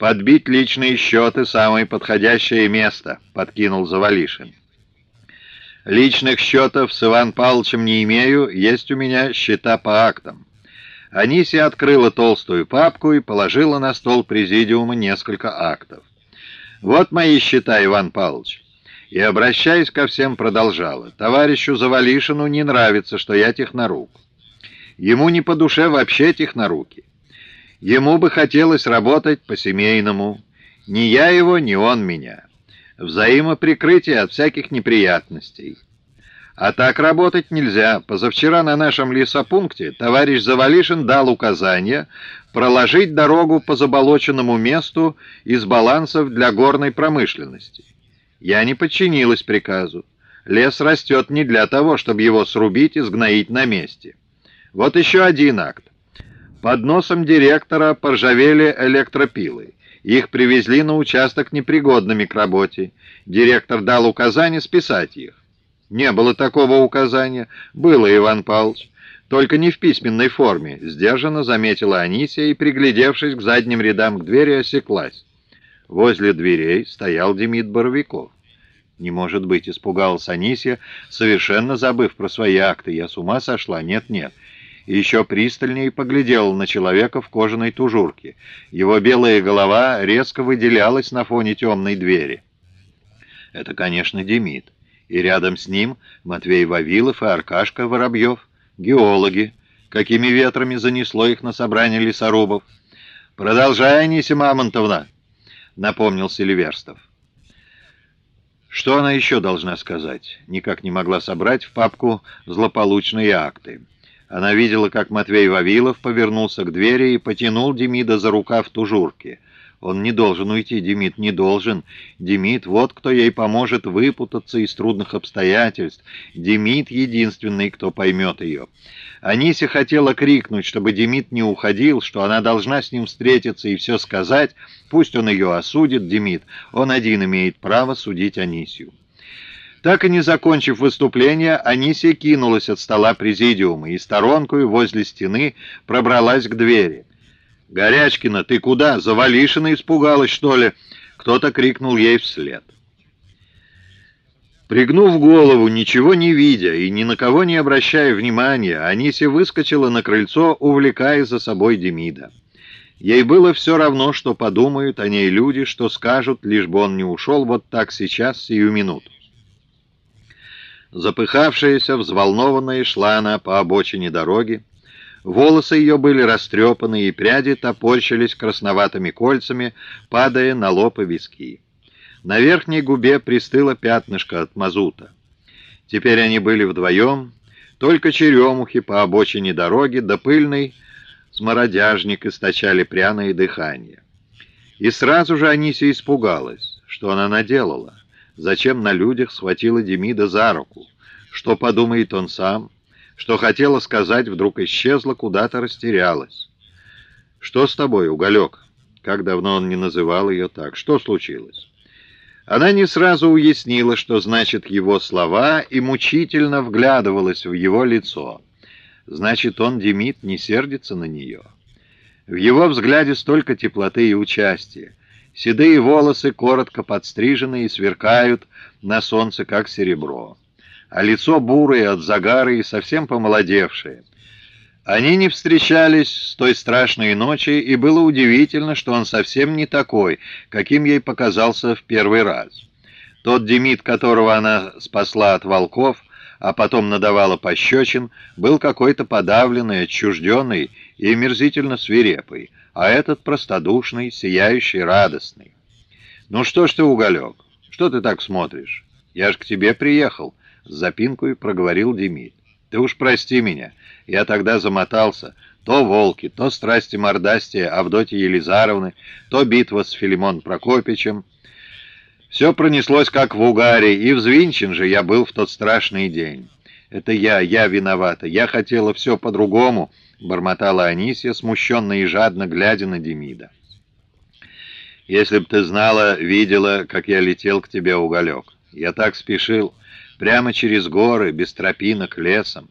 «Подбить личные счеты — самое подходящее место», — подкинул Завалишин. «Личных счетов с Иван Павловичем не имею, есть у меня счета по актам». Анисия открыла толстую папку и положила на стол президиума несколько актов. «Вот мои счета, Иван Павлович». И, обращаясь ко всем, продолжала. «Товарищу Завалишину не нравится, что я технорук. Ему не по душе вообще техноруки. Ему бы хотелось работать по-семейному. Ни я его, ни он меня. Взаимоприкрытие от всяких неприятностей». А так работать нельзя. Позавчера на нашем лесопункте товарищ Завалишин дал указание проложить дорогу по заболоченному месту из балансов для горной промышленности. Я не подчинилась приказу. Лес растет не для того, чтобы его срубить и сгноить на месте. Вот еще один акт. Под носом директора поржавели электропилы. Их привезли на участок непригодными к работе. Директор дал указание списать их. «Не было такого указания». «Было, Иван Павлович. Только не в письменной форме», — сдержанно заметила Анисия и, приглядевшись к задним рядам к двери, осеклась. Возле дверей стоял Демид Боровиков. «Не может быть», — испугалась Анисия, совершенно забыв про свои акты. «Я с ума сошла? Нет-нет». И еще пристальнее поглядела на человека в кожаной тужурке. Его белая голова резко выделялась на фоне темной двери. «Это, конечно, Демид» и рядом с ним Матвей Вавилов и Аркашка Воробьев, геологи, какими ветрами занесло их на собрание лесорубов. «Продолжай, Анисия Мамонтовна», — напомнил Селиверстов. Что она еще должна сказать? Никак не могла собрать в папку злополучные акты. Она видела, как Матвей Вавилов повернулся к двери и потянул Демида за рукав тужурки — он не должен уйти, Демид, не должен. Демид, вот кто ей поможет выпутаться из трудных обстоятельств. Демид единственный, кто поймет ее. Анися хотела крикнуть, чтобы Демид не уходил, что она должна с ним встретиться и все сказать. Пусть он ее осудит, Демид. Он один имеет право судить Анисию. Так и не закончив выступление, Анисия кинулась от стола президиума и сторонкой возле стены пробралась к двери. «Горячкина, ты куда? Завалишина испугалась, что ли?» Кто-то крикнул ей вслед. Пригнув голову, ничего не видя и ни на кого не обращая внимания, Анисия выскочила на крыльцо, увлекая за собой Демида. Ей было все равно, что подумают о ней люди, что скажут, лишь бы он не ушел вот так сейчас, сию минуту. Запыхавшаяся, взволнованная, шла она по обочине дороги, Волосы ее были растрепаны, и пряди топорщились красноватыми кольцами, падая на лоб и виски. На верхней губе пристыло пятнышко от мазута. Теперь они были вдвоем, только черемухи по обочине дороги да пыльный смородяжник источали пряное дыхание. И сразу же Анися испугалась, что она наделала, зачем на людях схватила Демида за руку, что подумает он сам, что хотела сказать, вдруг исчезла, куда-то растерялась. «Что с тобой, Уголек?» Как давно он не называл ее так. Что случилось? Она не сразу уяснила, что значит его слова, и мучительно вглядывалась в его лицо. Значит, он, Демид, не сердится на нее. В его взгляде столько теплоты и участия. Седые волосы коротко подстрижены и сверкают на солнце, как серебро а лицо бурое от загара и совсем помолодевшее. Они не встречались с той страшной ночи, и было удивительно, что он совсем не такой, каким ей показался в первый раз. Тот Демид, которого она спасла от волков, а потом надавала пощечин, был какой-то подавленный, отчужденный и мерзительно свирепый, а этот простодушный, сияющий, радостный. «Ну что ж ты, Уголек, что ты так смотришь? Я ж к тебе приехал», с запинкой проговорил Демид. «Ты уж прости меня. Я тогда замотался. То волки, то страсти мордастия Авдотьи Елизаровны, то битва с Филимон Прокопичем. Все пронеслось как в угаре, и взвинчен же я был в тот страшный день. Это я, я виновата. Я хотела все по-другому», — бормотала Анисия, смущенно и жадно глядя на Демида. «Если б ты знала, видела, как я летел к тебе, уголек. Я так спешил». Прямо через горы, без тропинок, лесом.